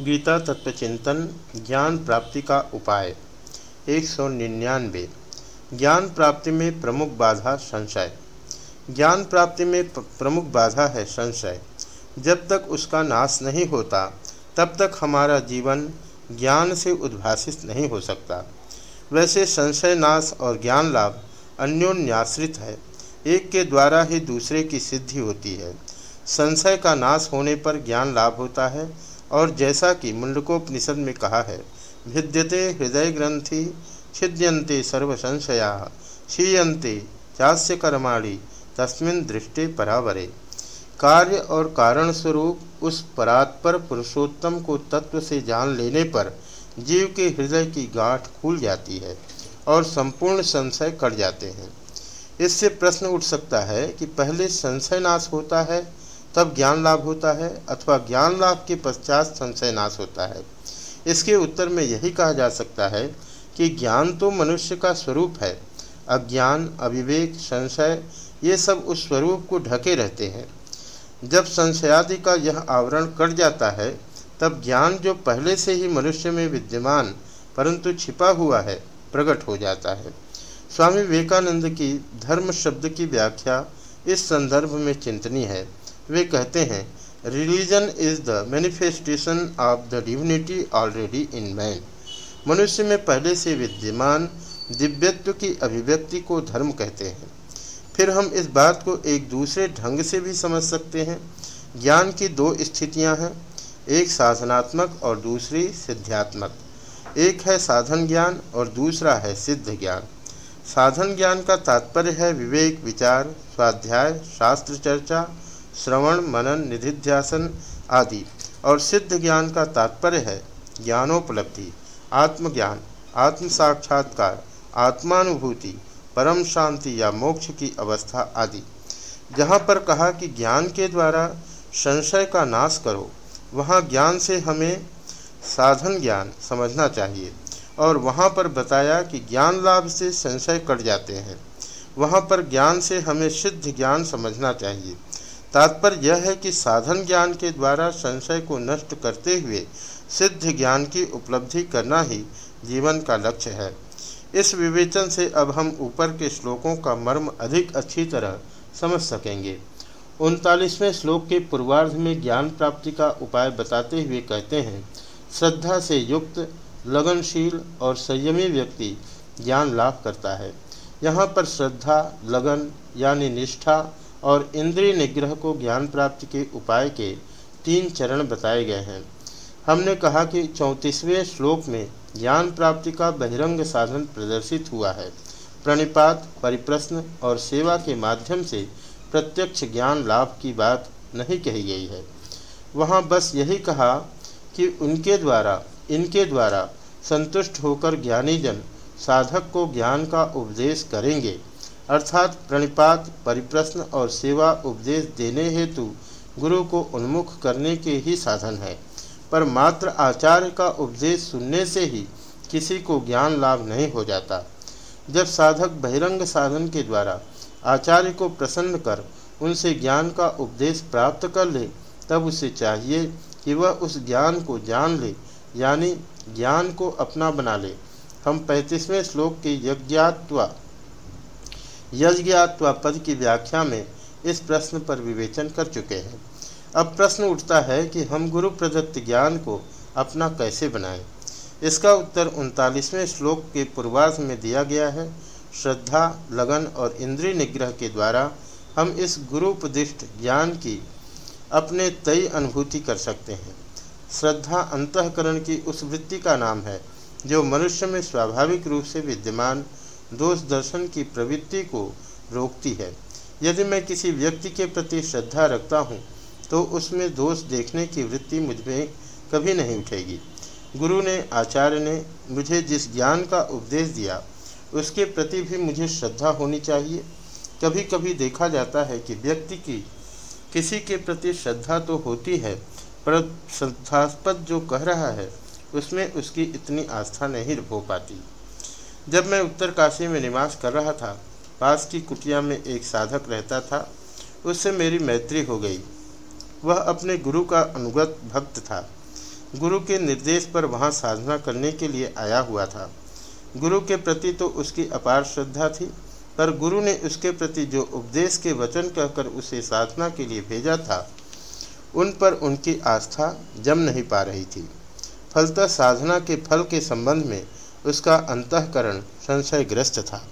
गीता तत्व चिंतन, ज्ञान प्राप्ति का उपाय। एक सौ निन्यानवे। ज्ञान प्राप्ति में प्रमुख बाधा संशय। ज्ञान प्राप्ति में प्रमुख बाधा है संशय। जब तक उसका नाश नहीं होता, तब तक हमारा जीवन ज्ञान से उद्भाषित नहीं हो सकता। वैसे संशय नाश और ज्ञान लाभ अन्योन्याश्रित है। एक के द्वारा ही दूसरे की सिद्धि होती है। संशय का नाश होने पर ज्ञान लाभ होता है और जैसा कि मुंडकोपनिषद में कहा है, भिद्यते हृदय ग्रंथि छिद्यंते सर्वसंशया क्षीयते चास्य कर्माणी तस्मिन दृष्टि परावरे। कार्य और कारण स्वरूप उस परात्पर पुरुषोत्तम को तत्व से जान लेने पर जीव के हृदय की गांठ खुल जाती है और संपूर्ण संशय कट जाते हैं। इससे प्रश्न उठ सकता है कि पहले संशय नाश होता है तब ज्ञान लाभ होता है अथवा ज्ञान लाभ के पश्चात संशय नाश होता है। इसके उत्तर में यही कहा जा सकता है कि ज्ञान तो मनुष्य का स्वरूप है। अज्ञान, अविवेक, संशय, ये सब उस स्वरूप को ढके रहते हैं। जब संशयादि का यह आवरण कट जाता है, तब ज्ञान जो पहले से ही मनुष्य में विद्यमान, परंतु छिपा हुआ है, प्रकट हो जाता है। स्वामी विवेकानंद की धर्म शब्द की व्याख्या इस संदर्भ में चिंतनीय है। वे कहते हैं religion is the manifestation of the divinity already in man मनुष्य में पहले से विद्यमान दिव्यत्व की अभिव्यक्ति को धर्म कहते हैं। फिर हम इस बात को एक दूसरे ढंग से भी समझ सकते हैं। ज्ञान की दो स्थितियाँ हैं, एक साधनात्मक और दूसरी सिद्ध्यात्मक। एक है साधन ज्ञान और दूसरा है सिद्ध ज्ञान। साधन ज्ञान का तात्पर्य है विवेक, विचार, स्वाध्याय, शास्त्र चर्चा श्रवण, मनन, निधिध्यासन आदि। और सिद्ध ज्ञान का तात्पर्य है ज्ञानोपलब्धि, आत्मज्ञान आत्म साक्षात्कार आत्मानुभूति, परम शांति या मोक्ष की अवस्था आदि। जहाँ पर कहा कि ज्ञान के द्वारा संशय का नाश करो, वहाँ ज्ञान से हमें साधन ज्ञान समझना चाहिए। और वहाँ पर बताया कि ज्ञान लाभ से संशय कट जाते हैं। वहाँ पर ज्ञान से हमें सिद्ध ज्ञान समझना चाहिए। तात्पर्य यह है कि साधन ज्ञान के द्वारा संशय को नष्ट करते हुए सिद्ध ज्ञान की उपलब्धि करना ही जीवन का लक्ष्य है। इस विवेचन से अब हम ऊपर के श्लोकों का मर्म अधिक अच्छी तरह समझ सकेंगे। उनतालीसवें श्लोक के पूर्वार्ध में ज्ञान प्राप्ति का उपाय बताते हुए कहते हैं, श्रद्धा से युक्त, लगनशील और संयमी व्यक्ति ज्ञान लाभ करता है। यहाँ पर श्रद्धा, लगन यानी निष्ठा और इंद्रिय निग्रह को ज्ञान प्राप्ति के उपाय के तीन चरण बताए गए हैं। हमने कहा कि चौंतीसवें श्लोक में ज्ञान प्राप्ति का बहिरंग साधन प्रदर्शित हुआ है। प्रणिपात, परिप्रश्न और सेवा के माध्यम से प्रत्यक्ष ज्ञान लाभ की बात नहीं कही गई है। वहाँ बस यही कहा कि उनके द्वारा, इनके द्वारा संतुष्ट होकर ज्ञानीजन साधक को ज्ञान का उपदेश करेंगे। अर्थात प्रणिपात, परिप्रश्न और सेवा उपदेश देने हेतु गुरु को उन्मुख करने के ही साधन है। पर मात्र आचार्य का उपदेश सुनने से ही किसी को ज्ञान लाभ नहीं हो जाता। जब साधक बहिरंग साधन के द्वारा आचार्य को प्रसन्न कर उनसे ज्ञान का उपदेश प्राप्त कर ले, तब उसे चाहिए कि वह उस ज्ञान को जान ले, यानी ज्ञान को अपना बना ले। हम पैंतीसवें श्लोक के यज्ञात्वा यज्ञात्वा पद की व्याख्या में इस प्रश्न पर विवेचन कर चुके हैं। अब प्रश्न उठता है कि हम गुरु प्रदत्त ज्ञान को अपना कैसे बनाएँ? इसका उत्तर उनतालीसवें श्लोक के पूर्वार्ध में दिया गया है। श्रद्धा, लगन और इंद्रिय निग्रह के द्वारा हम इस गुरुपदिष्ट ज्ञान की अपने तय अनुभूति कर सकते हैं। श्रद्धा अंतकरण की उस वृत्ति का नाम है, जो मनुष्य में स्वाभाविक रूप से विद्यमान दोष दर्शन की प्रवृत्ति को रोकती है। यदि मैं किसी व्यक्ति के प्रति श्रद्धा रखता हूँ तो उसमें दोष देखने की वृत्ति मुझमें कभी नहीं उठेगी। गुरु ने, आचार्य ने मुझे जिस ज्ञान का उपदेश दिया, उसके प्रति भी मुझे श्रद्धा होनी चाहिए। कभी कभी देखा जाता है कि व्यक्ति की किसी के प्रति श्रद्धा तो होती है, पर श्रद्धास्पद जो कह रहा है, उसमें उसकी इतनी आस्था नहीं हो पाती। जब मैं उत्तर काशी में निवास कर रहा था, पास की कुटिया में एक साधक रहता था, उससे मेरी मैत्री हो गई। वह अपने गुरु का अनुगत भक्त था। गुरु के निर्देश पर वहाँ साधना करने के लिए आया हुआ था। गुरु के प्रति तो उसकी अपार श्रद्धा थी, पर गुरु ने उसके प्रति जो उपदेश के वचन कहकर उसे साधना के लिए भेजा था, उन पर उनकी आस्था जम नहीं पा रही थी। फलतः साधना के फल के संबंध में उसका अंतकरण संशयग्रस्त था।